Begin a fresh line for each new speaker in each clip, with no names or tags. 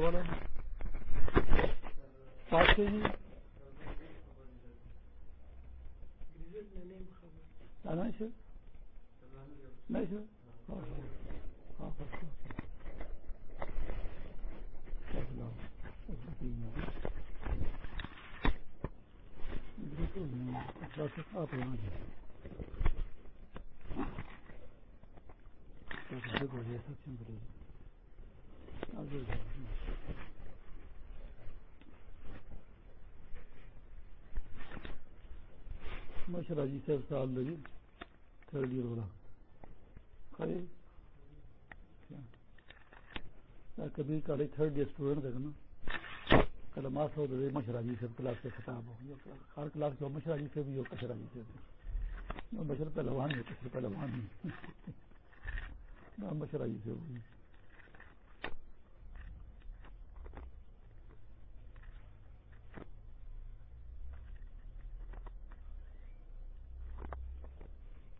والا پانچ کے جی نہیں آپ مشرا جی صاحب سال لگی تھرڈ ایئر والا کبھی کالج تھرڈ ایئر اسٹوڈنٹ تھا نا کل ماس ہو تو مشرا جی صاحب کلاس سے خطاب ہو ہر کلاس کا مشرا جی سے بھی ہو کشرا جی سے بھی بشر پہلوان ہے کشر پہلوان ہے مشرا جی سے ہوگی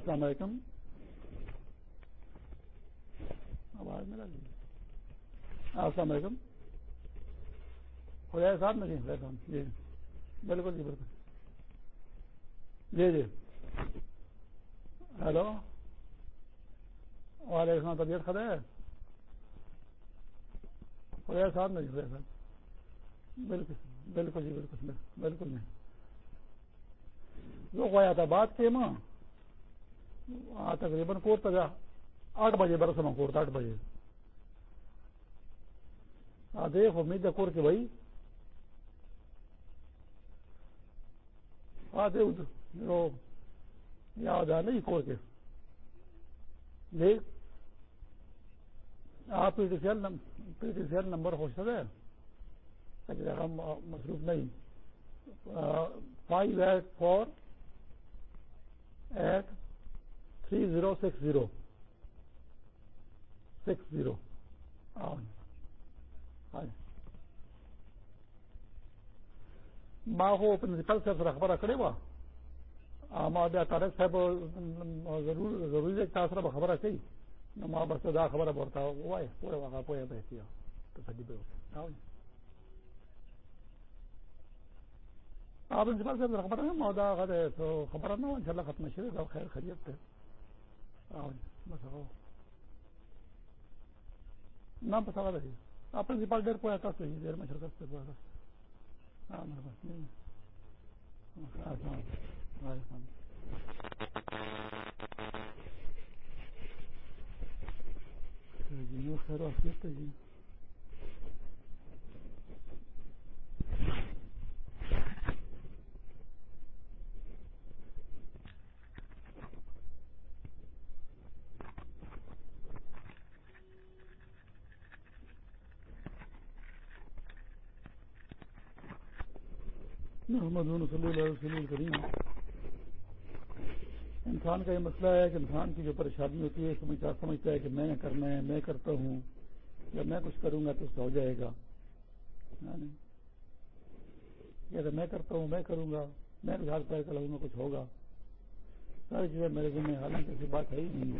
السلام علیکم۔ آواز میرا جی ہاں، السلام علیکم۔ خدا صاحب میں جی۔ بالکل جی بالکل۔ جی جی۔ ہیلو۔ وعلیکم السلام، طبیعت خدا ہے؟ خدا صاحب میں جی خدا صاحب۔ بالکل بالکل جی بالکل۔ بالکل نہیں جو خواہ تھا بات کے ماں۔ ہاں، تقریباً کورٹ تک آٹھ بجے برس میں کورٹ آٹھ بجے۔ ہاں، دیکھ، امید ہے کور کے بھائی۔ ہاں، آتے یاد آ نہیں کور کے۔ دیکھ، آپ P T C L P T C L number ہو سکے ہم مصروف نہیں۔ Five eight four eight three zero six zero six zero principal خبر کڑے وا ماں طارق صاحب ضروری صرف خبر کئی ماں بس دا خبر پڑتا ہوا ہے پورے واقعہ پویا بہتی تو آپ پرنسپل صاحب خبر ہے دا خبر ان شاء اللہ ختم شروع خیر خیریت ہے نہ پسا رہی آپ پرنسپال ڈیر پویا تھا دیر میں شرکت سے پویا تھا۔ ہاں خیر جی محمد صلی اللہ وسلم کریم انسان کا یہ مسئلہ ہے کہ انسان کی جو پریشانی ہوتی ہے، سمجھتا سمجھتا ہے کہ میں کرنا ہے، میں کرتا ہوں، یا میں کچھ کروں گا تو اس کا ہو جائے گا۔ یا میں کرتا ہوں، میں کروں گا، میں بھی ہاتھ پیر کر گا کچھ ہوگا۔ ساری چیزیں میرے ذمہ حالانکہ ایسی بات ہے ہی نہیں۔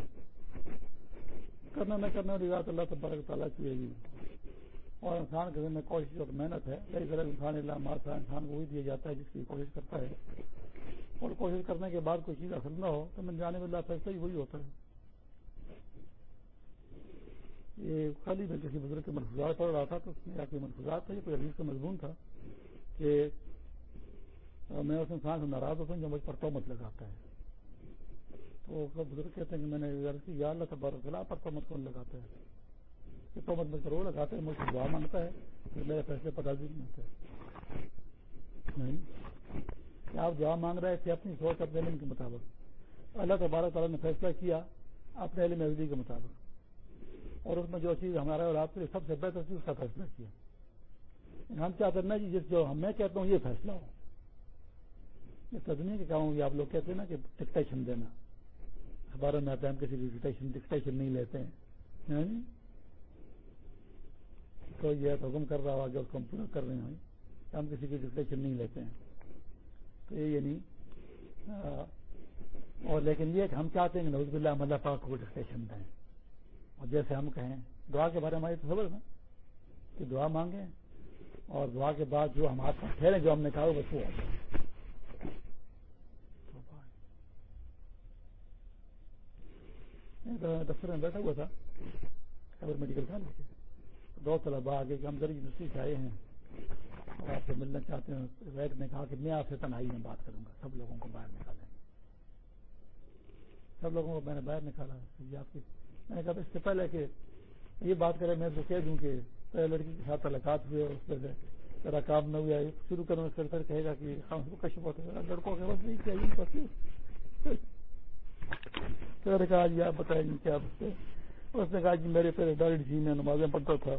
کرنا، میں کرنے والی اللہ تبارک تعالیٰ کی ہے۔ گی اور انسان کے ذمہ کوشش اور محنت ہے انسان اللہ مارتا انسان کو وہی دیا جاتا ہے جس کی کوشش کرتا ہے۔ اور کوشش کرنے کے بعد کوئی چیز حاصل نہ ہو تو میں جانے والا فیصلہ ہی وہی ہوتا ہے۔ یہ خالی میں کسی بزرگ کے ملفوظات پڑھ رہا تھا تو اس میں یا کوئی ملفوظات تھا کوئی عزیز کا مضمون تھا کہ میں اس انسان سے ناراض ہوتا ہوں جو مجھ پر تومت لگاتا ہے۔ تو بزرگ کہتے ہیں کہ میں نے یا اللہ تبار خلاف پر تومت کون لگاتا ہے؟ کہ تومت مجھ مطلب پر وہ لگاتا ہے مجھ سے دعا مانگتا ہے، پھر میرے فیصلے پتا بھی نہیں ہوتے۔ آپ دعا مانگ رہے تھے اپنی سوچ، اپنے علم کے مطابق؟ اللہ تبارک تعالیٰ نے فیصلہ کیا اپنے علم عزی کے مطابق۔ اور اس میں جو چیز ہمارا اور آپ کے سب سے بہتر چیز، اس کا فیصلہ کیا۔ ہم چاہتے ہیں جی جس جو میں کہتا ہوں، یہ فیصلہ ہو۔ یہ تدنی کے کہوں یہ آپ لوگ کہتے ہیں نا کہ ڈکٹیشن دینا۔ اخباروں میں آتا ہے، ہم کسی ڈکٹیشن ڈکٹیشن نہیں لیتے ہیں۔ ہاں تو یہ حکم کر رہا ہوا کہ اس کو ہم پورا کر رہے ہیں ہم کسی کی ڈکٹیشن نہیں لیتے ہیں۔ تو یہ یعنی اور لیکن یہ کہ ہم چاہتے ہیں کہ نوز بلّہ اللہ پاک کو ڈسکشن دیں۔ اور جیسے ہم کہیں دعا کے بارے میں ہماری تو خبر نا کہ دعا مانگیں اور دعا کے بعد جو ہم ہاتھ ٹھہرے جو ہم نے کہا بس وہ دفتر میں بیٹھا ہوا تھا، خبر میڈیکل کالج دو طلبا آگے کہ ہم یونیورسٹی سے آئے ہیں اور آپ سے ملنا چاہتے ہیں، ویٹ نے کہا کہ میں آپ سے تنہائی میں بات کروں گا۔ سب لوگوں کو باہر نکالیں۔ سب لوگوں کو میں نے باہر نکالا۔ آپ کی میں نے کہا اس سے پہلے کہ یہ بات کرے میں تو کہہ دوں کہ پہلے لڑکی کے ساتھ تعلقات ہوئے اس پہ تیرا کام نہ ہوا شروع کروں، اس پھر کہے گا کہ ہاں، ہم کو کشپ ہوتے لڑکوں کے بس نہیں چاہیے کہا جی آپ بتائیں گے کیا اس نے کہا جی میرے پہلے ڈاڑی جی میں نمازیں پڑھتا تھا۔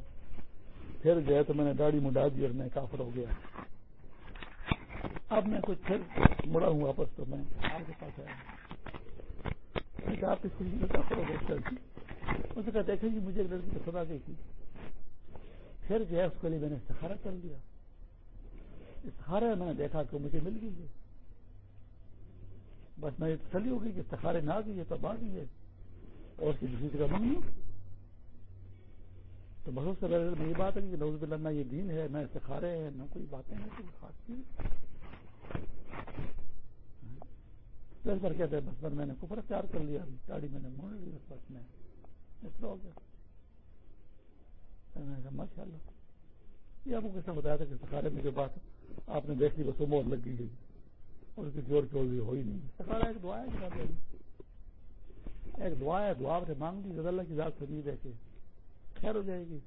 پھر گئے تو میں نے داڑھی مڈا دی اور میں کافر ہو گیا۔ اب میں کچھ پھر مڑا ہوں واپس تو میں آپ کے پاس آیا۔ آپ اس میں کافر ہو گئے، جی۔ اس نے کہا دیکھیں جی مجھے ایک لڑکی کو سزا گئی تھی۔ پھر جو ہے اس کے لیے میں نے استخارہ کر لیا استخارہ میں نے دیکھا کہ مجھے مل گئی ہے۔ بس میں تسلی ہو گئی کہ استخارے نہ گئی ہے تو آ گئی ہے اور اس کی دوسری جگہ منگی تو بہت سے میں یہ بات ہے کہ نوز بلّہ یہ دین ہے، نہ سکھارے ہیں، نہ کوئی باتیں ہیں، کوئی خاص چیز۔ دس بار کہتے ہیں، بس بر میں نے کفر اختیار کر لیا گاڑی میں نے موڑ لی اس بس میں اس طرح ہو گیا۔ میں نے کہا ماشاء اللہ یہ آپ کو کس نے بتایا تھا کہ سکھارے میں جو بات آپ نے دیکھ لی بس وہ موت لگ گئی اور اس کی زور کی ہو ہی نہیں۔ سکھارا ایک دعا ہے ایک دعا ہے، دعا نے مانگ لی اللہ کی ذات سے نہیں دیکھے خیر ہو جائے گی۔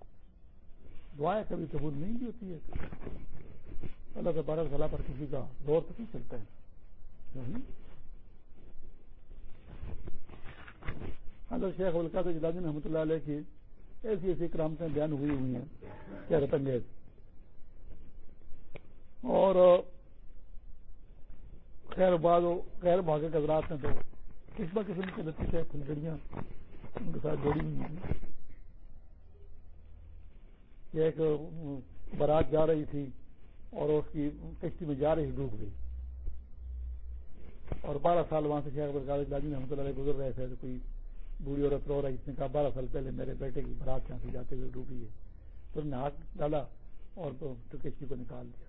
دعائیں کبھی قبول نہیں بھی ہوتی ہے۔ اللہ کے بارہ صلاح پر کسی کا دور تو نہیں چلتا ہے۔ حضرت شیخ القاد جلال رحمۃ اللہ علیہ کی ایسی ایسی کرامتیں بیان ہوئی ہوئی ہیں کیا رتنگیز اور خیر بعض خیر بھاگے قدرات ہیں تو قسم قسم کے لطیفے پھلگڑیاں ان کے ساتھ جوڑی ہوئی ہیں۔ ایک بارات جا رہی تھی اور اس کی کشتی میں جا رہی ڈوب گئی۔ اور بارہ سال وہاں سے شیخ لاجی رحمۃ اللہ گزر رہے تھے، تو کوئی بوڑھی عورت رو رہی جس نے کہا، بارہ سال پہلے میرے بیٹے کی بارات یہاں سے جاتے ہوئے ڈوبی ہے۔ تو انہوں نے ہاتھ ڈالا اور کشتی کو نکال دیا۔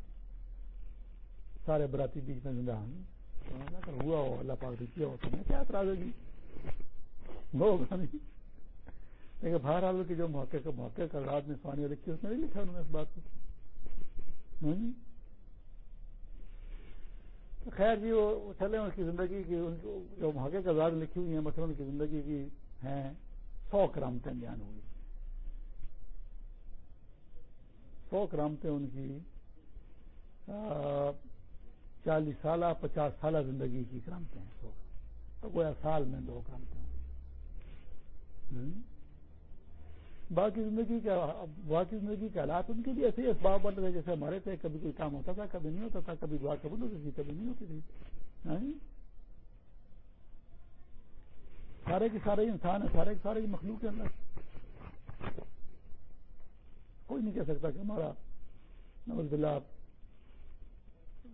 سارے براتی بیچ میں زندہ اگر ہوا ہو اللہ پاک نے کیا ہو تو میں کیا اعتراض ہے جی ہوگا نہیں لیکن بہرحال کی جو موقع کا موقع کا رات میں سوانی لکھی اس میں نہیں لکھا انہوں نے اس بات کو خیر جی وہ چلے اس کی زندگی کی ان جو موقع کا رات لکھی ہوئی ہیں مثلا ان کی زندگی کی ہیں سو کرامتیں بیان ہوئی سو کرامتیں ان کی چالیس سالہ، پچاس سالہ زندگی کی کرامتیں ہیں۔ سو تو گویا سال میں دو کرامتیں ہوں۔ باقی زندگی کا باقی زندگی کے حالات ان کے لیے ایسے اسباب بن رہے جیسے ہمارے تھے، کبھی کوئی کام ہوتا تھا، کبھی نہیں ہوتا تھا، کبھی دعا قبول ہوتی تھی، کبھی نہیں ہوتی تھی۔ ہاں؟ سارے کے سارے انسان ہیں، سارے کے سارے ہی مخلوق کے اندر کوئی نہیں کہہ سکتا کہ ہمارا نوز بلّہ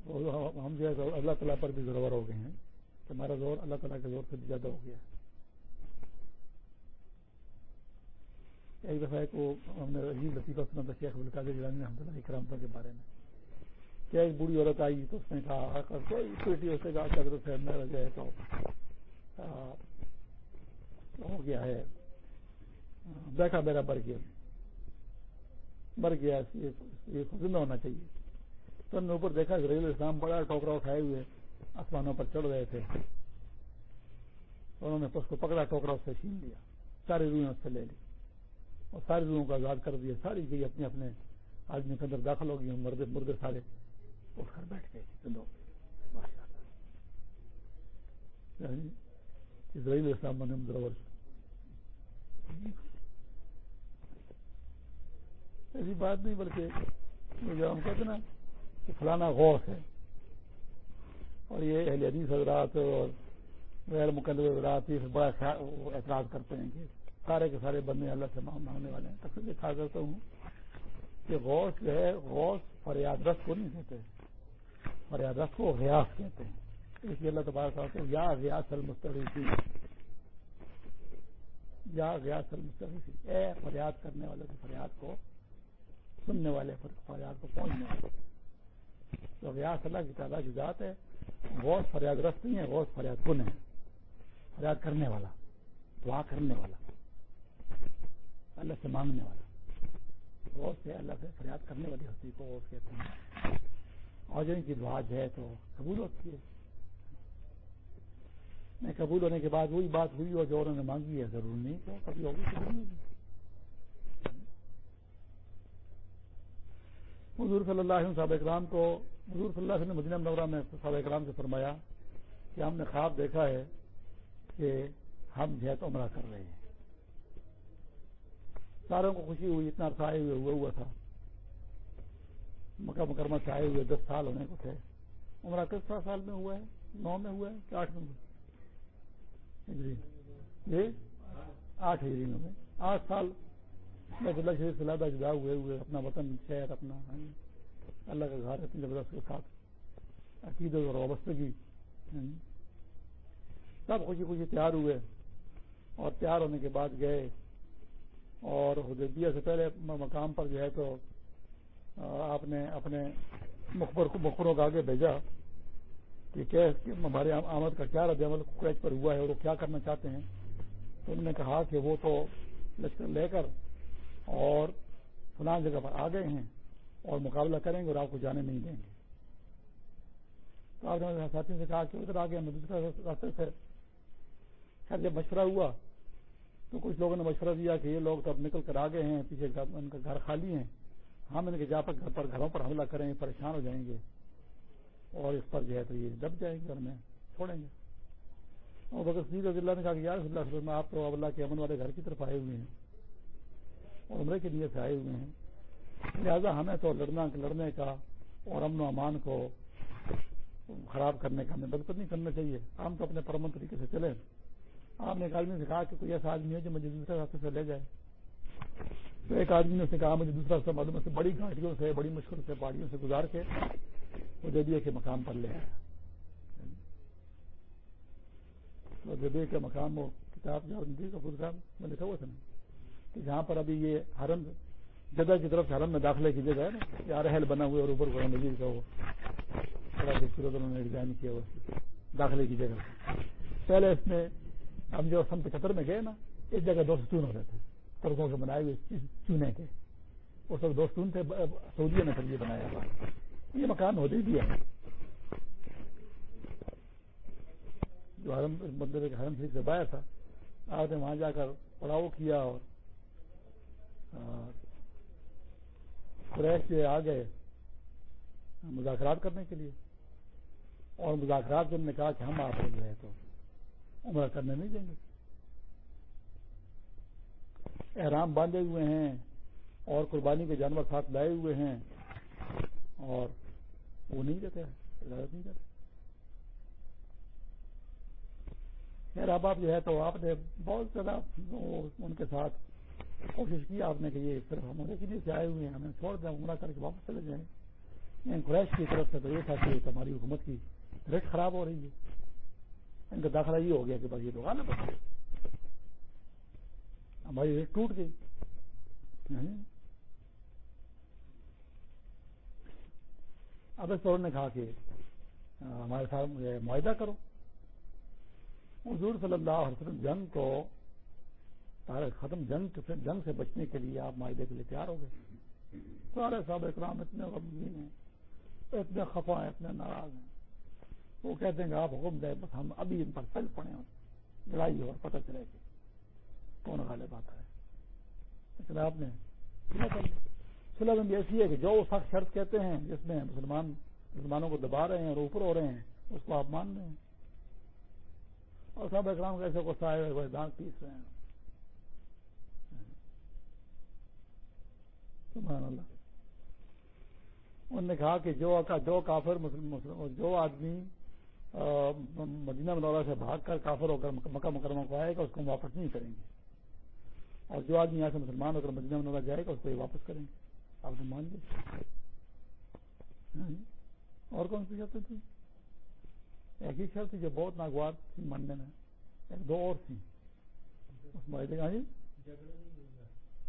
ہم جو ہے اللہ تعالیٰ پر بھی ضرور ہو گئے ہیں کہ ہمارا زور اللہ تعالیٰ کے زور سے بھی زیادہ ہو گیا ایک دفعہ کو ہم نے عجیب لطیفہ سنا تھا شیخ القاد جلانی رحمۃ اللہ کرامتوں کے بارے میں کہ ایک بوڑھی عورت آئی تو اس نے کہا کوئی پیٹی اس نے کہا چدر سے میرا جو ہے تو ہو گیا ہے۔ بیٹھا میرا بر گیا۔ مر گیا یہ زندہ ہونا چاہیے۔ تو ہم نے اوپر دیکھا ریل اسلام بڑا ٹوکرا اٹھائے ہوئے آسمانوں پر چڑھ رہے تھے۔ انہوں نے اس کو پکڑا، ٹوکرا اس سے چھین لیا، ساری روئیں اس سے لے لی۔ اور ساری روحوں کو آزاد کر دیا، ساری چیزیں اپنے اپنے آدمی کے اندر داخل ہو گئی مردے مردے سارے اٹھ کر بیٹھ گئے۔ یعنی اسرائیل اسلام نے ضرور۔ ایسی بات نہیں، بلکہ جو ہم کہتے نا کہ فلانا غوث ہے۔ اور یہ اہل حدیث حضرات اور غیر مقدر حضرات یہ بڑا اعتراض کرتے ہیں کہ سارے کے سارے بندے اللہ سے مانگنے والے ہیں۔ تب سے کرتا ہوں۔ کہ غوث جو ہے، غوث فریاد رس کو نہیں کہتے فریاد رس کو غیاس کہتے ہیں۔ اس لیے اللہ تبارک ہے یا غیاس المستریفی یا غیاس المستریفی اے فریاد کرنے والے کی فریاد کو سننے والے، فریاد کو پہنچنے والے۔ تو غیاس اللہ کی تعداد کی ذات ہے، غوث فریاد رس نہیں ہے، غوث فریاد کن ہے؟ فریاد کرنے والا، دعا کرنے والا، اللہ سے مانگنے والا۔ غوث سے اللہ سے فریاد کرنے والی ہوتی کو غوث کہتے ہیں۔ اور جو ان کی دعا جو ہے تو قبول ہوتی ہے۔ میں قبول ہونے کے بعد وہی بات ہوئی اور جو انہوں نے مانگی ہے، ضرور نہیں، تو کبھی ہوگی کبھی نہیں۔ حضور صلی اللہ علیہ صاحب اکرام کو حضور صلی اللہ علیہ مدینہ نورہ میں صحابہ اکرام سے فرمایا کہ ہم نے خواب دیکھا ہے کہ ہم جو ہے تو عمرہ کر رہے ہیں۔ ساروں کو خوشی ہوئی، اتنا عرصہ آئے ہوئے، ہوا ہوا تھا۔ مکہ مکرمہ سے آئے ہوئے دس سال ہونے کو تھے۔ عمرہ کس سال میں ہوا ہے؟ نو میں ہوا ہے کہ آٹھ میں ہوا جی آٹھ ہجری میں۔ آٹھ سال میں اللہ شریف سے لادہ جدا ہوئے ہوئے، اپنا وطن، شہر، اپنا ہاں، اللہ کا گھر اتنی زبردست کے ساتھ۔ عقید اور وابستگی ہاں۔ سب خوشی خوشی تیار ہوئے اور تیار ہونے کے بعد گئے۔ اور حدیبیہ سے پہلے مقام پر جو ہے تو آپ نے اپنے مخبر کو مخبروں کو آگے بھیجا کہ ہمارے آمد کا کیا رد عمل کویچ پر ہوا ہے اور وہ کیا کرنا چاہتے ہیں۔ تو انہوں نے کہا کہ وہ تو لشکر لے کر اور فلان جگہ پر آ گئے ہیں اور مقابلہ کریں گے اور آپ کو جانے نہیں دیں گے۔ تو آپ نے ساتھی سے کہا کہ ادھر آگے ہمیں دوسرے راستے سے خیر جب مشورہ ہوا تو کچھ لوگوں نے مشورہ دیا کہ یہ لوگ تو اب نکل کر آگے ہیں، پیچھے ان کا گھر خالی ہیں ہم ان کے جا پر گھر پر گھروں پر حملہ کریں گے پریشان ہو جائیں گے۔ اور اس پر جو ہے تو یہ دب جائیں گے اور ہمیں چھوڑیں گے۔ اور بکر سید رضی اللہ نے کہا کہ یار اللہ، میں آپ تو اللہ کے امن والے گھر کی طرف آئے ہوئے ہیں۔ عمرے کے لیے سے آئے ہوئے ہیں۔ لہٰذا ہمیں تو لڑنا، لڑنے کا اور امن و امان کو خراب کرنے کا ہمیں بالکل نہیں کرنا چاہیے۔ ہم تو اپنے پرمن طریقے سے چلیں آپ نے ایک آدمی سے کہا کہ کوئی ایسا آدمی ہے جو مجھے دوسرے راستے سے لے جائے۔ تو ایک آدمی نے کہا، مجھے دوسرا راستہ معلوم ہے بڑی گھاٹیوں سے، بڑی مشکل سے، پہاڑیوں سے گزار کے وہ جدید کے مقام پر لے آیا۔ تو کے مقام وہ کتاب جو میں لکھا ہوا تھا۔ نا کہ جہاں پر ابھی یہ حرم جدہ کی طرف سے حرم میں داخلے کی جگہ ہے نا یار رحل بنا ہوئے اور اوپر قرآن مجید کا وہ بڑا خوبصورت انہوں نے ڈیزائن کیا ہوا داخلے کی جگہ۔ پہلے اس میں ہم جو سن پچہتر میں گئے نا، اس جگہ دو ستون ہوتے تھے، ترکوں کے بنائے ہوئے چونے کے۔ اس وقت دو ستون تھے سعودیہ نے پھر یہ بنایا تھا یہ مکان ہوتے ہی دیا جو حرم مندر کے حرم شریف سے بایا تھا، آپ نے وہاں جا کر پڑاؤ کیا اور قریش سے آ گئے مذاکرات کرنے کے لیے۔ اور مذاکرات نے کہا کہ ہم آپ جو ہے تو عمرہ کرنے نہیں دیں گے۔ احرام باندھے ہوئے ہیں اور قربانی کے جانور ساتھ لائے ہوئے ہیں اور وہ نہیں دیتے، اجازت نہیں دیتے۔ خیر، اب آپ جو ہے تو آپ نے بہت زیادہ ان کے ساتھ کوشش کی آپ نے کہ یہ صرف ہم کے لیے سے آئے ہوئے ہیں، ہمیں چھوڑ دیں عمرہ کر کے واپس چلے جائیں۔ یعنی قریش کی طرف سے تو یہ تھا کہ ہماری حکومت کی ریٹ خراب ہو رہی ہے۔ ان کا داخلہ یہ ہو گیا کہ بس یہ تو غالب ہو ہماری ریٹ ٹوٹ گئی۔ یعنی اب اس نے کہا کہ ہمارے ساتھ معاہدہ کرو۔ حضور صلی اللہ علیہ وسلم جنگ کو ختم جنگ سے جنگ سے بچنے کے لیے آپ معاہدے کے لیے تیار ہو گئے۔ سارے صاحب اکرام اتنے غمگین ہیں، اتنے خفا ہیں، اتنے ناراض ہیں۔ وہ کہتے ہیں کہ آپ حکم دیں بس ہم ابھی ان پر چل پڑے ہیں لڑائی اور پتہ چلے گی کون غالب آتا ہے۔ لیکن آپ نے سلح بھی ایسی ہے کہ جو وہ سخت شرط کہتے ہیں، جس میں مسلمان، مسلمانوں کو دبا رہے ہیں اور اوپر ہو رہے ہیں، اس کو آپ مان رہے ہیں۔ اور سب اکرام کیسے کو سائے ہوئے دانت پیس رہے ہیں؟ سبحان اللہ۔ انہوں نے کہا کہ جو جو کافر جو آدمی مدینہ منورہ سے بھاگ کر کافر ہو کر مکہ مکرمہ کو آئے گا اس کو واپس نہیں کریں گے۔ اور جو آدمی یہاں سے مسلمان ہو کر مدینہ منورہ جائے گا اس کو یہ واپس کریں گے۔ آپ نے مان جی۔ اور کون سی شرطیں تھی؟ ایک ہی شرط تھی جو بہت ناگوار تھی ماننے میں۔ ایک دو اور تھی اس معاہدے کا جی؟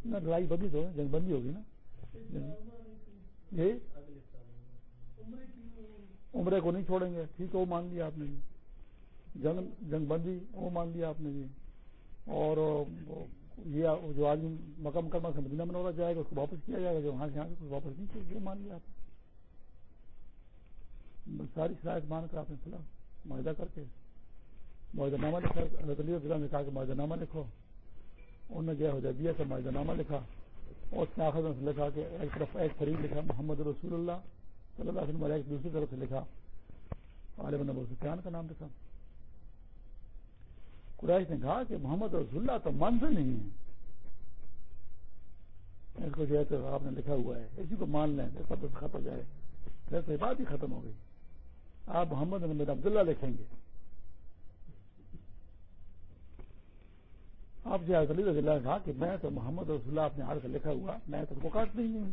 نہ لڑائی بندی تو جنگ بندی ہوگی نا۔ جی عمرے کو نہیں چھوڑیں گے۔ ٹھیک ہے، وہ مان لیا آپ نے جی۔ جنگ جنگ بندی، وہ مان لیا آپ نے جی۔ اور یہ جو آدمی مکم کرما سے مدینہ منورہ جائے گا، اس کو واپس کیا جائے گا؟ جو وہاں سے یہاں واپس نہیں کیا مان لیا آپ نے۔ ساری شرائط مان کر آپ نے سنا معاہدہ کر کے۔ معاہدہ نامہ لکھا، اللہ تعالیٰ نے کہا کہ معاہدہ نامہ لکھو۔ انہوں نے جو حدیبیہ سے معاہدہ نامہ لکھا۔ اس نے آخر میں لکھا کہ ایک طرف ایک فریق لکھا، محمد رسول اللہ صلی اللہ علیہ وسلم ایک دوسری طرف سے لکھا، عالم نبو سفیان کا نام لکھا۔ قریش نے کہا کہ محمد رسول اللہ تو منز نہیں ہے۔ اس کو جو ہے تو آپ نے لکھا ہوا ہے، اسی کو مان لیں سب ختم ہو جائے۔ پھر تو بات ہی ختم ہو گئی۔ آپ محمد عبداللہ لکھیں گے۔ آپ جی سے علی رضی اللہ نے کہا کہ میں تو محمد رسول اللہ اپنے ہاتھ سے لکھا ہوا، میں تو کو کاٹ نہیں ہوں۔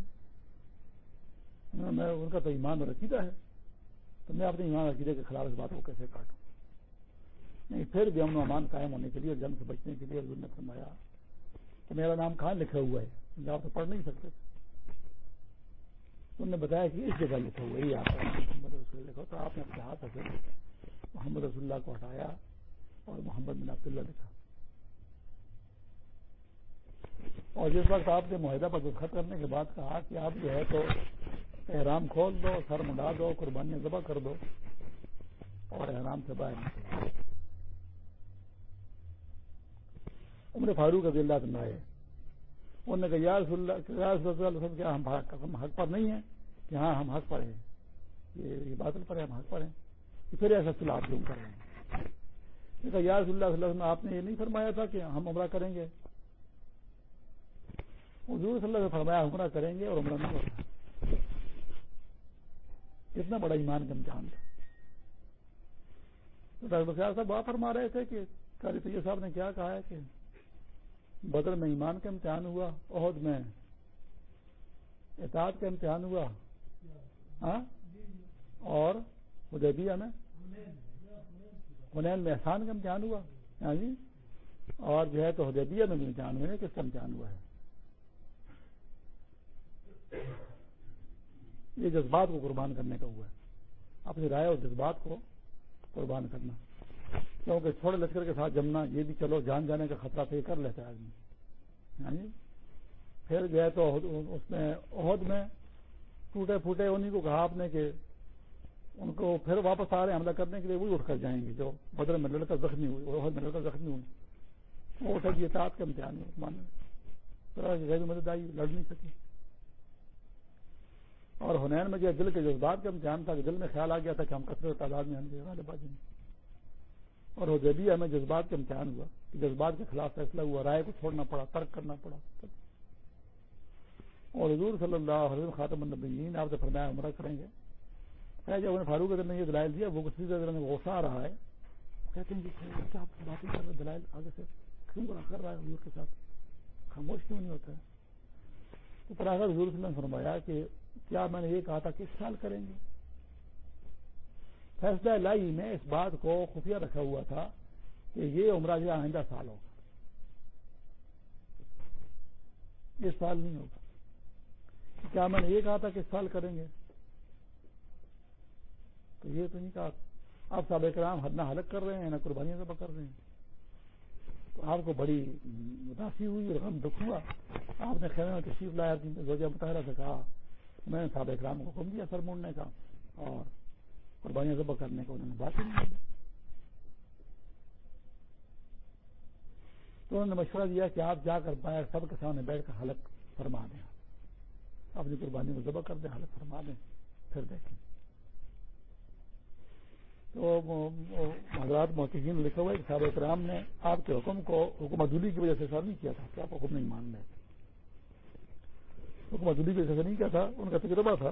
میں ان کا تو ایمان اور عقیدہ ہے۔ تو میں اپنے ایمان عقیدے کے خلاف اس بات کو کیسے کاٹوں؟ نہیں، پھر بھی امن و امان قائم ہونے کے لیے جنگ سے بچنے کے لیے نے فرمایا کہ میرا نام کہاں لکھا ہوا ہے؟ آپ تو پڑھ نہیں سکتے۔ انہوں نے بتایا کہ اس جگہ لکھا ہوا ہے آپ محمد رسول لکھا تو آپ نے اپنے ہاتھ سے محمد رسول اللہ کو ہٹایا اور محمد بن عبداللہ لکھا۔ اور جس وقت آپ نے معاہدہ پر دستخط کرنے کے بعد کہا کہ آپ جو ہے تو احرام کھول دو، سر مڈا دو قربانیاں ذبح کر دو اور احرام سے باہر عمر فاروق رضی اللہ عنہ آئے۔ انہوں نے کہا، یا رسول اللہ کیا ہم حق پر نہیں ہیں؟ کہ ہاں ہم حق پر ہیں۔ یہ بادل پر ہے ہم حق پر ہیں۔ کہ پھر ایسا سلاب کیوں کر رہے ہیں؟ یا رسول اللہ صلی اللہ علیہ وسلم، آپ نے یہ نہیں فرمایا تھا کہ ہم عمرہ کریں گے؟ حضور صلی اللہ علیہ فرمایا عمرہ کریں گے اور عمرہ نہیں ہوگا۔ کتنا بڑا ایمان کا امتحان تھا۔ تو ڈاکٹر سیاح صاحب آپ فرما رہے تھے کہ قاری طیب صاحب نے کیا کہا ہے کہ بدر میں ایمان کا امتحان ہوا، عہد میں اطاعت کا امتحان ہوا۔ ہاں؟ اور حدیبیہ میں؟ حنین میں احسان کا امتحان ہوا۔ ہاں جی اور جو ہے تو حدیبیہ میں بھی امتحان ہوئے، کس کا امتحان ہوا ہے؟ یہ جذبات کو قربان کرنے کا ہوا ہے۔ اپنی رائے اور جذبات کو قربان کرنا۔ کیونکہ چھوڑے لشکر کے ساتھ جمنا، یہ بھی چلو، جان جانے کا خطرہ پہ کر لیتا ہے آدمی۔ یعنی پھر گئے تو اس میں عہد میں ٹوٹے پھوٹے انہیں کو کہا آپ نے کہ ان کو پھر واپس آ رہے ہیں، حملہ کرنے کے لیے وہی اٹھ کر جائیں گے، جو بدر میں لڑکا زخمی ہوئی، عہد میں لڑکا زخمی ہوئی۔ وہ اٹھے گی، اطاعت کا امتحان مانے غیر مدد آئی لڑ نہیں سکی۔ اور ہنین میں جو دل کے جذبات کا امتحان تھا کہ دل میں خیال آ گیا تھا کہ ہم کثرت تعداد میں ہم غالب بازی میں اور حدیبیہ ہمیں جذبات کا امتحان ہوا کہ جذبات کے خلاف فیصلہ ہوا، رائے کو چھوڑنا پڑا، ترک کرنا پڑا۔ اور حضور صلی اللہ علیہ وسلم خاتم النبیین، آپ سے فرمایا عمرہ کریں گے۔ جب انہیں فاروق اگر نے یہ دلائل دیا، وہ کسی طرح میں غصہ آ رہا ہے۔ کہتے ہیں کہ باتیں کر رہے دلائل آگے سے کیوں برا کر رہا ہے حضور کے ساتھ؟ خاموش کیوں نہیں ہوتا ہے؟ تو پھر آخر حضور صلی اللہ نے فرمایا کہ کیا میں نے یہ کہا تھا کس سال کریں گے؟ فیصلہ لائی میں اس بات کو خفیہ رکھا ہوا تھا کہ یہ عمرہ جو آئندہ سال ہوگا۔ اس سال نہیں ہوگا۔ کیا میں نے یہ کہا تھا کہ سال کریں گے؟ تو یہ تو نہیں کہا۔ آپ صاحب کرام حد نہ حلق کر رہے ہیں، نہ قربانیاں ذبح کر رہے ہیں۔ آپ کو بڑی اداسی ہوئی اور غم دکھ ہوا۔ آپ نے خیمے میں تشریف لایا روزہ مطالعہ سے کہا، میں نے صاحب اکرام کو حکم دیا سر موڑنے کا اور قربانیاں ذبح کرنے کا، انہوں نے بات نہیں تو انہوں نے مشورہ دیا کہ آپ جا کر باہر سب کے سامنے بیٹھ کر حلق فرما دیں۔ اپنی قربانی کو ذبح کر دیں، حلق فرما دیں، پھر دیکھیں۔ تو حضرات محتین نے لکھا ہوا ہے کہ صاحب اکرام نے آپ کے حکم کو حکم ادولی کی وجہ سے سر نہیں کیا تھا کہ آپ حکم نہیں مان رہے حکم ادولی کی وجہ سے نہیں کیا تھا، ان کا تجربہ تھا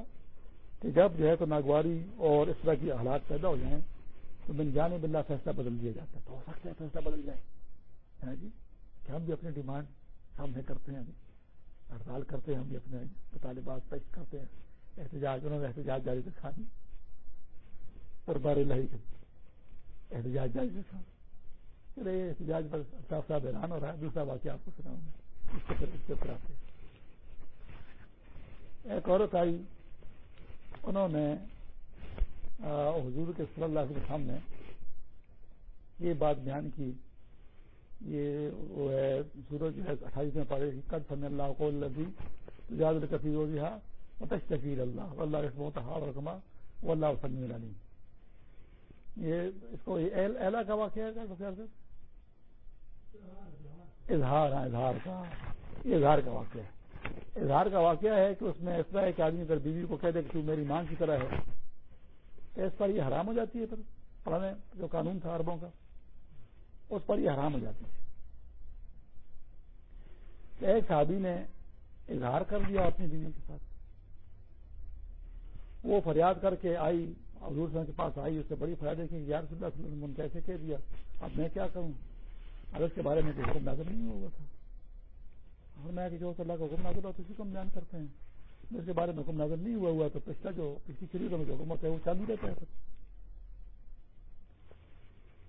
کہ جب جو ہے تو ناگواری اور اس طرح کی حالات پیدا ہو جائیں تو بن جانے بلّہ فیصلہ بدل دیا جاتا ہے۔ تو ہو سکتا ہے فیصلہ بدل جائے۔ جی؟ کہ ہم بھی اپنی ڈیمانڈ سامنے کرتے ہیں۔ ہڑتال کرتے ہیں، ہم بھی اپنے مطالبات پیش کرتے ہیں۔ احتجاج، انہوں نے احتجاج جاری رکھا۔ نہیں دربار الہی کے احتجاج جاری رکھا چلے یعنی احتجاج پر صاحب صاحب حیران ہو رہا ہے دوسرا واقعہ آپ کو سناؤں گا۔ اس کے اس کے آتے ایک عورت آئی۔ انہوں نے حضور کے صلی اللہ علیہ وسلم یہ بات بیان کی۔ یہ وہ ہے، سورج جو ہے، اٹھائیس میں پڑھے قد سمی اللہ کو لذی جاد الکفی ہو گیا تشکیر اللہ۔ اللہ رسم رقمہ وہ اللہ وسلم العلی یہ اس کو اہلا کا واقعہ ہے اظہار ہاں اظہار کا اظہار کا واقعہ ہے۔ اظہار کا واقعہ ہے کہ اس میں اس طرح ایک آدمی اگر بیوی کو کہہ دے کہ تو میری ماں کی طرح ہے اس پر یہ حرام ہو جاتی ہے پھر۔ پرانے جو قانون تھا عربوں کا، اس پر یہ حرام ہو جاتی ہے۔ ایک صحابی نے اظہار کر دیا اپنی بیوی کے ساتھ۔ وہ فریاد کر کے آئی حضور صاحب کے پاس آئی، اس سے بڑی فریاد ہے کہ یار صلی اللہ علیہ کیسے کہہ دیا؟ اب میں کیا کروں؟ اب اس کے بارے میں کوئی حکم نازل نہیں ہوا تھا۔ اور میں کہ جو اللہ کا حکم نازل ہوا تو اسی کو ہم بیان کرتے ہیں۔ اس کے بارے میں حکم نازل نہیں ہوا ہوا تو پچھلا جو پچھلی شریف میں جو حکومت ہے، وہ چالو رہتا ہے۔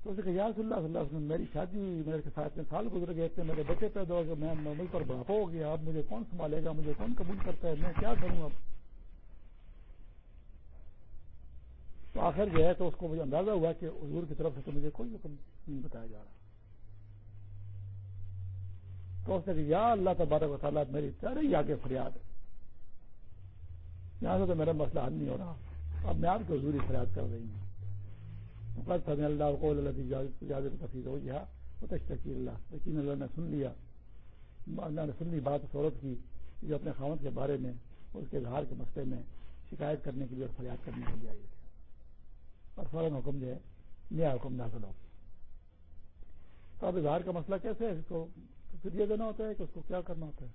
تو اسے کہ یا صلی اللہ صلی اللہ وسلم، میری شادی ہوئی، میرے ساتھ میں سال گزر گئے تھے میرے بچے پیدا ہو گئے، میں مجھ پر بڑھاپا ہو گیا، اب مجھے کون سنبھالے گا، مجھے کون قبول کرتا ہے، میں کیا کروں اب؟ تو آخر جو ہے تو اس کو مجھے اندازہ ہوا کہ حضور کی طرف سے تو مجھے کوئی حکم نہیں بتایا جا رہا۔ تو اس نے کہ یا اللہ تبارک و تعالیٰ، میری چارے ہی آگے فریاد ہے۔ یہاں سے تو میرا مسئلہ حل نہیں ہو رہا۔ اب میں آپ کی حضوری فریاد کر رہی ہوں۔ اللہ کو تفیظ ہو گیا وہ تشکی اللہ۔ لیکن اللہ نے سن لیا۔ اللہ نے سن لی بات عورت کی جو اپنے خامد کے بارے میں، اس کے اظہار کے مسئلے میں شکایت کرنے کے لیے اور فریاد کرنے کے لیے آئی تھی۔ اور فوراً حکم جو ہے نیا حکم نازل ہو تو اب اظہار کا مسئلہ کیسے ہے؟ اس کو فریہ دینا ہوتا ہے کہ اس کو کیا کرنا ہوتا ہے؟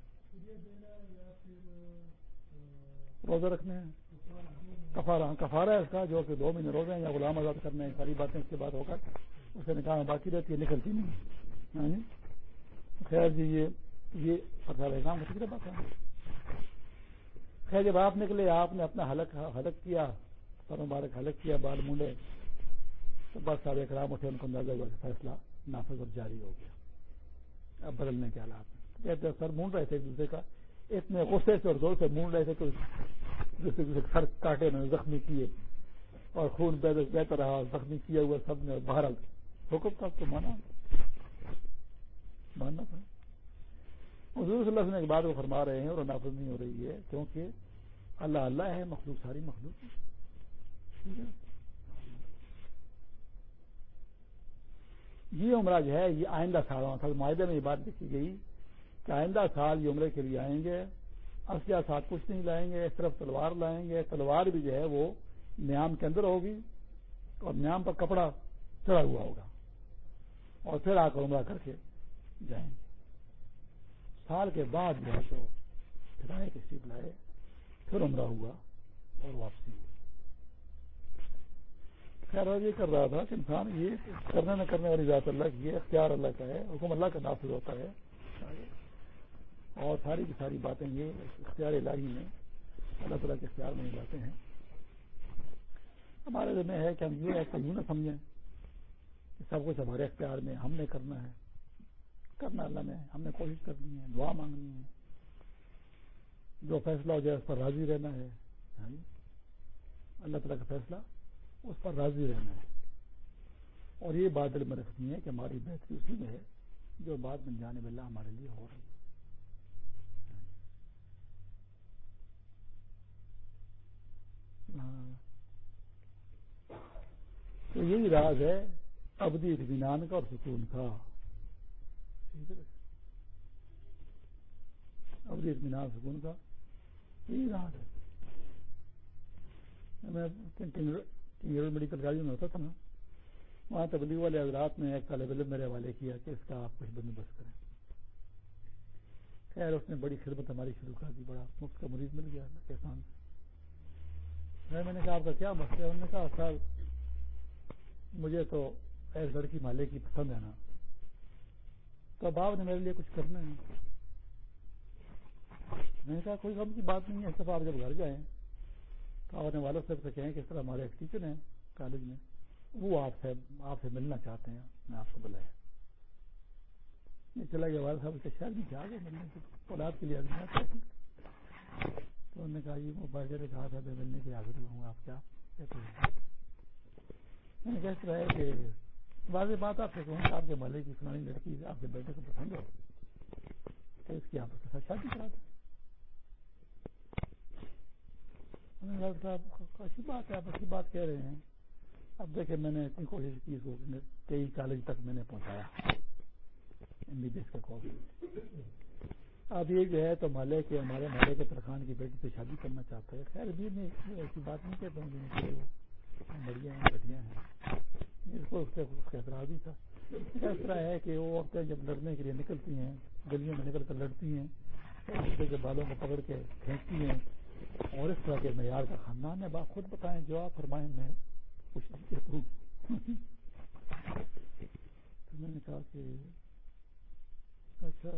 روزہ رکھنے ہیں۔ کفارہ کفارہ ہے اس کا جو کہ دو مہینے روزے ہیں یا غلام آزاد کرنے ہیں ساری باتیں اس کے بعد ہو کر اس سے نکاح باقی رہتی ہے نکلتی نہیں ہاں جی؟ خیر جی یہ یہ بات ہے۔ خیر جب آپ نکلے آپ نے اپنا حلق حلق کیا۔ پر مبارک حلق کیا، بال مونڈے۔ تو بس سارے کرام اٹھے، ان کو اندازہ ہوا کہ فیصلہ نافذ اور جاری ہو گیا۔ اب بدلنے کے حالات کہتے سر مونڈ رہے تھے ایک دوسرے کا۔ اتنے غصے سے اور زور سے مونڈ رہے تھے کہ دوسرے دوسرے سر کاٹے نے زخمی کیے۔ اور خون بہتر رہا، زخمی کیا ہوا سب نے۔ باہر حکم تھا تو مانا۔ ماننا تھا۔ حضور صلی اللہ علیہ وسلم ایک بات کو فرما رہے ہیں اور نافذ نہیں ہو رہی ہے، کیونکہ اللہ اللہ ہے، مخلوق ساری مخلوق یہ عمرہ جو ہے، یہ آئندہ سال تھا معاہدے میں یہ بات لکھی گئی کہ آئندہ سال یہ عمرے کے لیے آئیں گے، اصلیہ ساتھ کچھ نہیں لائیں گے اس طرف تلوار لائیں گے۔ تلوار بھی جو ہے وہ نیام کے اندر ہوگی اور نیام پر کپڑا چڑھا ہوا ہوگا اور پھر آ کر عمرہ کر کے جائیں گے۔ سال کے بعد جو ہے تو پھر آئے کسی لائے، پھر عمرہ ہوا اور واپسی ہوئی۔ خیر یہ کر رہا تھا کہ انسان یہ کرنے نہ کرنے والی ذات اللہ کی، یہ اختیار اللہ کا ہے، حکم اللہ کا نافذ ہوتا ہے۔ اور ساری کی ساری باتیں یہ اختیار الہی میں اللہ تعالیٰ کے اختیار میں باتیں ہیں۔ ہمارے ذمہ ہے کہ ہم یہ ایسا یوں نہ سمجھیں کہ سب کچھ ہمارے اختیار میں، ہم نے کرنا ہے۔ کرنا اللہ نے، ہم نے کوشش کرنی ہے، دعا مانگنی ہے۔ جو فیصلہ ہو جائے اس پر راضی رہنا ہے۔ ہاں جی۔ اللہ تعالیٰ کا فیصلہ اس پر راضی رہنا ہے۔ اور یہ بات دل میں رکھنی ہے کہ ہماری بہتری اسی میں ہے جو بات بن جانے والا ہمارے لیے ہو رہی ہے۔ ہاں۔ تو یہی راز ہے ابدی اطمینان کا اور سکون کا۔ ابدی اطمینان، سکون کا، یہی راز ہے۔ میں میڈیکل کالج میں ہوتا تھا نا، وہاں تبلیغ والے حضرات نے ایک طالب علم میرے حوالے کیا کہ اس کا آپ کچھ بندوبست کریں۔ خیر، اس نے بڑی خدمت ہماری شروع کر دی، بڑا مفت کا مریض مل گیا کسان سے۔ میں نے کہا، آپ کا کیا مسئلہ ہے؟ انہوں نے کہا صاحب مجھے تو ایک لڑکی مالے کی پسند ہے نا۔ تو اب آپ نے میرے لیے کچھ کرنا ہے۔ میں نے کہا، کوئی غم کی بات نہیں ہے اس دفعہ آپ جب گھر جائیں تو آپ اپنے والد صاحب سے کہیں کہ اس طرح ہمارے ایک ٹیچر ہیں کالج میں۔ وہ آپ سے آپ سے ملنا چاہتے ہیں، میں آپ کو بلایا۔ چلا گیا والد صاحب کے شہر میں جا گئے ملنے کے اولاد کے لیے تو انہوں نے کہا، یہ وہ باجر نے کہا تھا میں ملنے کے حاضر ہوں آپ کیا کہتے ہیں؟ میں نے کہہ رہا ہے کہ واضح بات آپ سے کہوں کہ آپ کے محلے کی سنانی لڑکی آپ کے بیٹے کو پسند ہو، تو اس کی آپ کے ساتھ شادی کرا دیں صاحب اچھی بات ہے، آپ اچھی بات کہہ رہے ہیں۔ اب دیکھیں میں نے اتنی کوشش کی اس کو کئی کالج تک میں نے پہنچایا۔ ایم بی بی ایس کا کورس اب یہ جو ہے تو مالے کے، ہمارے مالے کے ترخان کی بیٹی سے شادی کرنا چاہتا ہے۔ خیر بھی میں ایسی بات نہیں کہتا ہوں کہ وہ بڑھیا ہیں بڑھیا ہیں۔ اس کو اس کا اعتراض ہی تھا۔ اس طرح ہے کہ وہ عورتیں جب لڑنے کے لیے نکلتی ہیں، گلیوں میں نکل کر لڑتی ہیں دوسرے کے بالوں کو پکڑ کے کھینچتی ہیں اور اس طرح کے معیار کا خاندان ہے۔ باپ خود بتائیں، جواب فرمائیں، میں کچھ نہیں کہتا ہوں۔ میں نے کہا کہ اچھا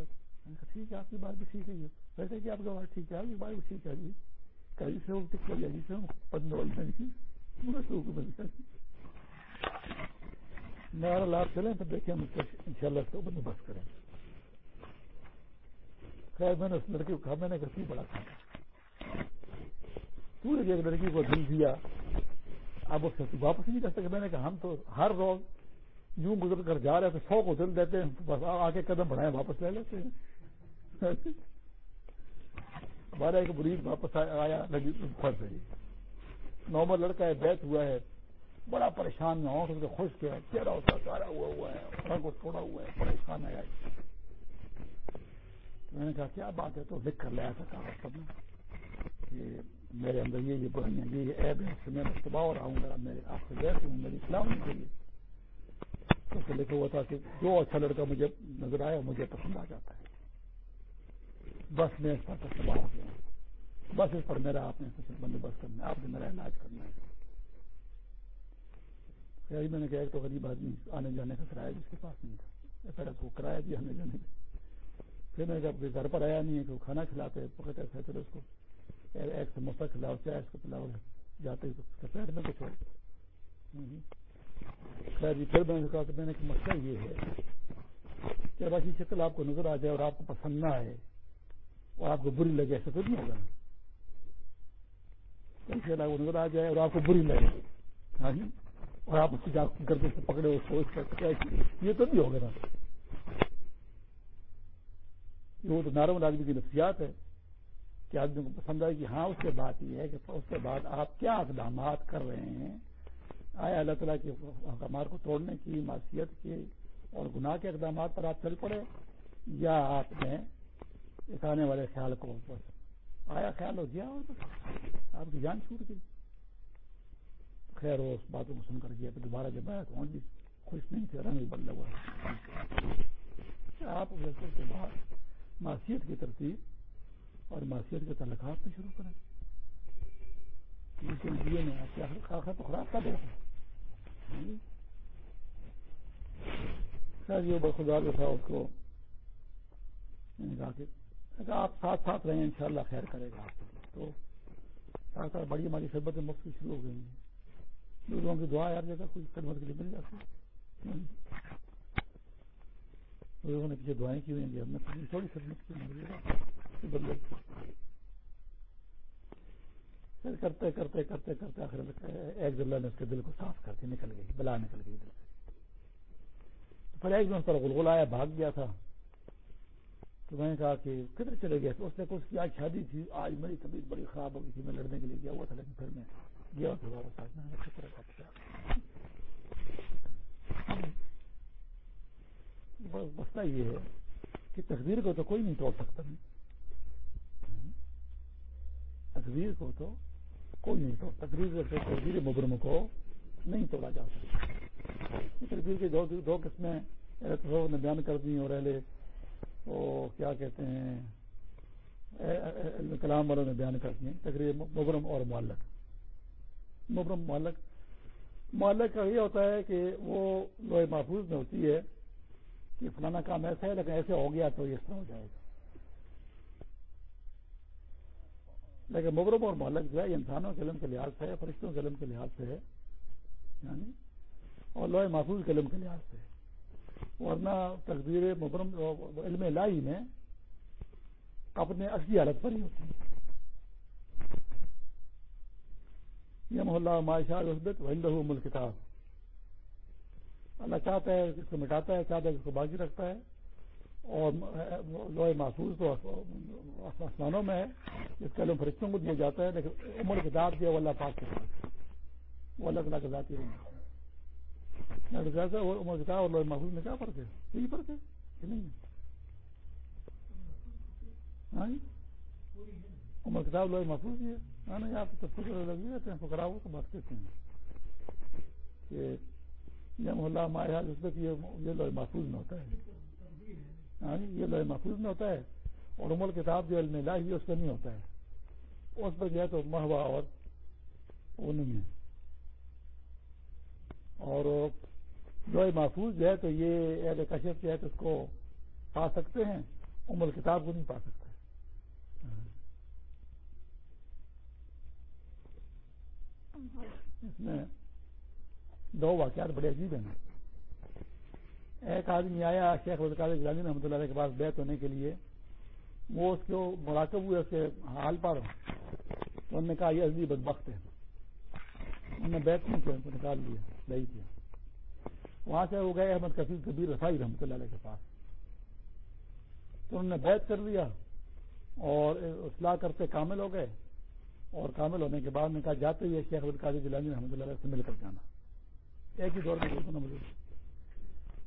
ٹھیک ہے، آپ کی بات بھی ٹھیک ہے۔ ویسے کہ آپ کا بات ٹھیک ہے، آپ کی بات بھی ٹھیک ہے جی۔ کہیں سے وہ ٹک لگ جائے سے پندرہ میرا لابھ چلیں تو دیکھیں ہم ان شاء اللہ اس کو بندوبست کریں۔ خیر، میں نے اس لڑکی کو کہا، میں نے کسی بڑا کھانا۔ تو ایک لڑکی کو دل دیا۔ اب اس سے واپس نہیں کر سکتے میں نے کہا، ہم تو ہر روز یوں گزر کر جا رہے تھے سو کو دل دیتے ہیں، بس آ کے قدم بڑھائے واپس لے لیتے ہیں۔ ہمارا ایک مریض واپس آیا لگی پھنس گئی۔ نارمل لڑکا ہے، بیت ہوا ہے۔ بڑا پریشان، میں ہوں خوش کیا چہرہ اس کا سارا ہوا ہوا ہے کو چھوڑا ہوا ہے، پریشان ہے۔ میں نے کہا، کیا بات ہے؟ تو لکھ کر لیا تھا کاغذ سب نے۔ میرے اندر یہ یہ برائیاں یہ ایب ہے اس سے میں تباہ ہو رہا ہوں گا میرے آپ سے بیٹھ ہوں، میری اسلام نہیں چاہیے اس لکھا ہوا تھا کہ جو اچھا لڑکا مجھے نظر آیا، مجھے پسند آ جاتا ہے۔ بس میں اس پر تباہ ہو گیا بس اس پر میرا آپ نے بندوبست کرنا ہے، آپ نے میرا علاج کرنا ہے۔ خیر جی، میں نے کہا ایک تو غریب آدمی آنے جانے کا کرایہ جس کے پاس نہیں تھا۔ پہلے کو کرایہ دیا آنے جانے۔ کا پھر میں جب گھر پر آیا نہیں ہے کہ وہ کھانا کھلاتے پکڑتے تھے پھر اس کو۔ ایک سموسہ کھلاؤ چائے اس کو پلاؤ جاتے پیٹ میں کچھ ہو جی پھر میں نے کہا کہ میں نے مسئلہ یہ ہے کہ باقی شکل آپ کو نظر آ جائے اور آپ کو پسند نہ آئے اور آپ کو بری لگے ایسا تو نہیں ہوگا۔ کیسے اللہ کو نظر آ جائے اور آپ کو بری لگے۔ ہاں جی؟ اور آپ اس کی گردے سے پکڑے اس کو یہ تو نہیں ہوگا نا۔ وہ تو نارمل آدمی کی نفسیات ہے۔ کہ آدمی کو پسند آئے کہ ہاں اس کے بعد یہ ہے کہ اس کے بعد آپ کیا اقدامات کر رہے ہیں؟ آیا اللہ تعالیٰ کے اقدامات کو توڑنے کی معاشیت کی اور گناہ کے اقدامات پر آپ چل پڑے؟ یا آپ نے اس آنے والے خیال کو بس آیا خیال ہو گیا اور آپ کی جان چھوٹ گئی۔ خیر، وہ اس باتوں کو سن کر گیا دوبارہ جب آیا تو بھی جی خوش نہیں تھے، رنگ بدلا ہوا آپ کے بعد معاشیت کی ترتیب اور معاشیت کے تعلقات میں شروع کریں۔ میں آپ تو خراب کر دیا خیر، یہ بخدا جو تھا اس کو میں نے کہا کہ آپ ساتھ ساتھ رہیں ان شاء اللہ خیر کرے گا۔ آپ تو ساتھ ساتھ بڑی ہماری خدمت مفت شروع ہو گئی ہیں لوگوں کی دعا ہر جگہ کوئی خدمت کے لیے مل جاتی۔ لوگوں نے پیچھے دعائیں کی ہوئی ہیں، ہم نے تھوڑی خدمت کی بدلے پھر کرتے کرتے کرتے کرتے آخر ایک دلہ نے اس کے دل کو صاف کر کے نکل گئی بلا نکل گئی دل سے پھر ایک دن پر گلگل آیا بھاگ گیا تھا تو میں نے کہا کہ کدھر چلے گئے اس نے کچھ کی آج شادی تھی آج میری طبیعت بڑی خراب ہو گئی تھی میں لڑنے کے لیے گیا ہوا تھا لیکن پھر میں گیا بس مسئلہ یہ ہے کہ تقدیر کو تو کوئی نہیں توڑ سکتا نہیں تقدیر کو تو کوئی نہیں توڑ تقریر تقدیر مبرم کو نہیں توڑا جا سکتا۔ تقدیر کی دو قسمیں نے بیان کر دی اور اہل وہ کیا کہتے ہیں کلام والوں نے بیان کر دیے تقریر مبرم اور معلق۔ مبرم، معلق۔ معلق کا یہ ہوتا ہے کہ وہ لوہے محفوظ میں ہوتی ہے کہ فلانا کام ایسا ہے، لیکن ایسے ہو گیا تو یہ اس طرح ہو جائے گا۔ لیکن مبرم اور معلق جو ہے انسانوں کے علم کے لحاظ سے ہے، فرشتوں کے علم کے لحاظ سے ہے یعنی اور لوہے محفوظ کے علم کے لحاظ سے ہے۔ ورنہ تقدیر مبرم علم لائی میں اپنے اصلی حالت پر ہی ہوتی ہے۔ یہ محلہ معاشہ رسبت ملک کتاب اللہ چاہتا ہے اس کو مٹاتا ہے، چاہتا ہے اس کو باقی رکھتا ہے۔ اور لوہے محفوظ تو آسمانوں میں ہے جس کا علم فرشتوں کو دیا جاتا ہے، لیکن عمر کے کتاب دیا وہ اللہ پاک کے پاس وہ اللہ تعالیٰ کے ذاتی رہی عمر کتاب اور لوہے محفوظ میں کیا فرق ہے؟ یہی فرق ہے کہ نہیں؟ ہاں جی؟ عمر کتاب لوہے محفوظ ہی ہے۔ ہاں نہیں، آپ تفصیل لگی رہتے ہیں پکڑا ہو تو بات کہتے ہیں۔ کہ یہ محلہ مایا جس میں یہ لوہے محفوظ میں ہوتا ہے۔ ہاں جی، یہ لوہے محفوظ میں ہوتا ہے اور عمر کتاب جو علم لاہی اس میں نہیں ہوتا ہے۔ اس پر گیا تو مہوا اور ان میں۔ اور لوہے محفوظ جو ہے تو یہ اہل کشف جو ہے تو اس کو پا سکتے ہیں، عمر کتاب کو نہیں پا سکتے۔ اس میں دو واقعات بڑے عجیب ہیں۔ ایک آدمی آیا، شیخ القاد جلانی رحمۃ اللہ کے پاس بیت ہونے کے لیے، وہ اس کو مراکب ہوئے، اس کے حال پر تو انہوں نے کہا، یہ عزیز بدبخت ہے انہوں نے بیت نہیں کیا ان کو نکال لیا نہیں کیا وہاں سے وہ گئے، احمد کفیل کبیر رفائی رحمۃ اللہ علیہ کے پاس۔ تو انہوں نے بیت کر لیا اور اصلاح کرتے کامل ہو گئے۔ اور کامل ہونے کے بعد نے کہا، جاتے ہی شیخ القادی جلانی رحمۃ اللہ علیہ سے مل کر جانا۔ ایک ہی دور میں مجھے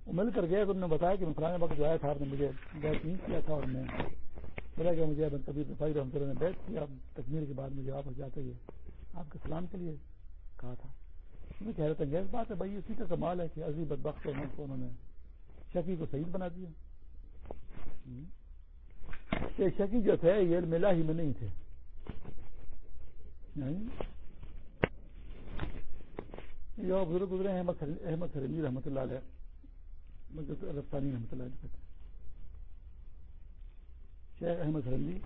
مل کر گئے تو انہوں نے بتایا کہ میں فلانے وقت جو آیا تھا، آپ نے مجھے بیت نہیں کیا تھا اور میں بولا کہ مجھے احمد کبیر رفائی رحمۃ اللہ نے بیت کیا تکمیل کے بعد مجھے واپس جاتے ہی آپ کے سلام کے لیے کہا تھا۔ میں کہہ رہا تھا بات ہے بھائی، اسی کا کمال ہے کہ عزیز بدبخت کو انہوں نے شکی کو صحیح بنا دیا۔ یہ شکی جو تھے، یہ میلا ہی میں نہیں تھے۔ جو بزرگ گزرے ہیں، احمد سرنجی رحمۃ اللہ علیہ۔ رفتانی رحمۃ اللہ علیہ شیخ احمد سرنجی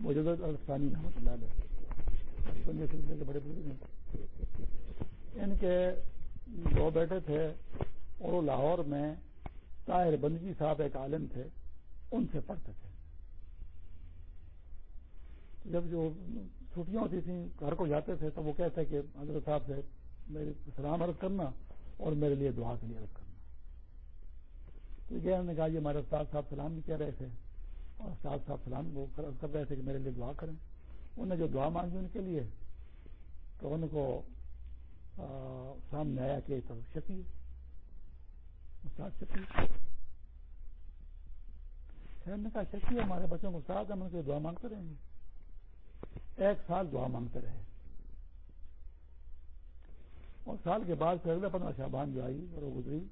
مجھے رفتانی رحمۃ اللہ علیہ۔ سلسلے کے بڑے بزرگ ہیں۔ ان کے دو بیٹے تھے اور وہ لاہور میں طاہر بندگی صاحب ایک عالم تھے، ان سے پڑھتے تھے۔ جب جو چھٹیاں ہوتی تھیں، گھر کو جاتے تھے تو وہ کہتے کہ حضرت صاحب سے میرے سلام عرض کرنا اور میرے لیے دعا کے لیے عرض کرنا۔ تو انہوں نے کہا، یہ ہمارے استاد صاحب سلام بھی کہہ رہے تھے۔ اور استاد صاحب سلام وہ کر رہے تھے کہ میرے لیے دعا کریں۔ انہوں نے جو دعا مانگی ان کے لیے، تو ان کو سامنے آیا کہ تو شکی استاد شکی نے کہا شکی ہمارے بچوں کو ساتھ ہم ان کے دعا مانگتے رہیں گے۔ ایک سال دعا مانگتے رہے۔ اور سال کے بعد پھر اگلے پندرہ شابان جو آئی، اور وہ گزری۔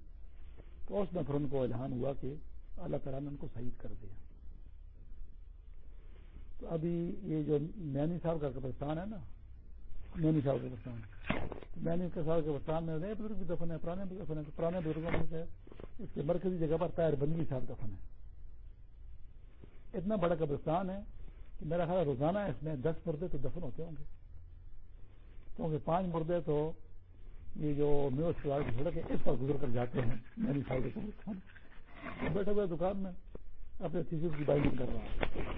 تو اس میں پھر ان کو اعلان ہوا کہ اللہ تعالیٰ نے ان کو شہید کر دیا۔ تو ابھی یہ جو مینی صاحب کا قبرستان ہے نا، مینی صاحب کا قبرستان۔ مینی صاحب کے قبرستان میں نئے بزرگ بھی دفن ہے پرانے دفن ہے پرانے بزرگوں میں سے اس کے مرکزی جگہ پر تائر بندگی صاحب دفن ہے اتنا بڑا قبرستان ہے کہ میرا خیال روزانہ اس میں دس مردے تو دفن ہوتے ہوں گے۔ کیونکہ پانچ مردے تو یہ جو میوس کی سڑک ہے، اس پر گزر کر جاتے ہیں۔ میری سائڈ کو بیٹھے ہوئے دکان میں اپنے تھیسس کی بائنڈنگ کر رہا ہے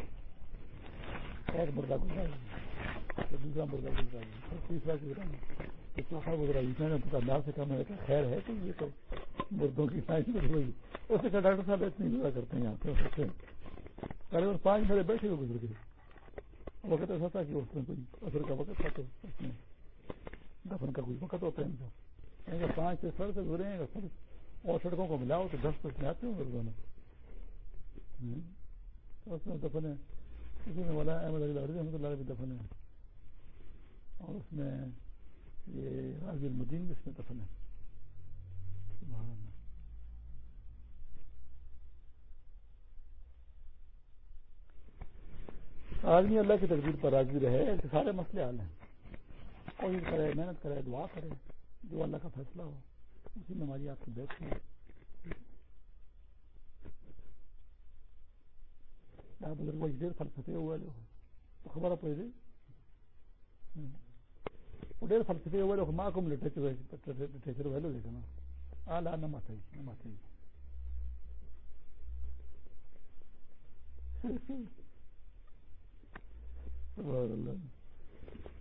ایک مردہ گزرا دوسرا مردہ گزرا جی تیسرا گزرا جی چوتھا گزرا جی میں نے دکاندار سے کہا، میں نے کہا، خیر ہے کہ یہ تو مردوں کی سائنس گزر ہوئی۔ اس نے کہا، ڈاکٹر صاحب، اتنی گزرا کرتے ہیں یہاں پہ تقریباً پانچ میرے بیٹھے ہوئے گزر گئے وقت ایسا تھا کہ اس میں کوئی اثر کا وقت تھا تو اس میں۔ کا کوئی وقت ہوتا ہے ان کا پانچ سے سڑک سے گزرے ہیں اور سڑکوں کو ملاؤ تو دس تک میں آتے ہوں۔ گے دونوں اس میں دفن ہے۔ اسی میں مولانا احمد علی لاہوری رحمۃ اللہ بھی دفن ہے۔ اور اس میں یہ راضی المدین بھی اس میں دفن ہے۔ آدمی اللہ کی تقدیر پر راضی رہے، سارے مسئلے حال ہیں۔ کوشش کرے، محنت کرے، دعا کرے، جو اللہ کا فیصلہ ہو، اسی میں ہماری آپ کی بیٹھ ہے بزرگ ڈیڑھ فلسفے ہوا جو تو خبر پڑے گی وہ ڈیڑھ فلسفے ہوا جو ماں کو لٹریچر ویلو دیکھا نا آ لا نہ ماتا نہ ماتا سبحان اللہ۔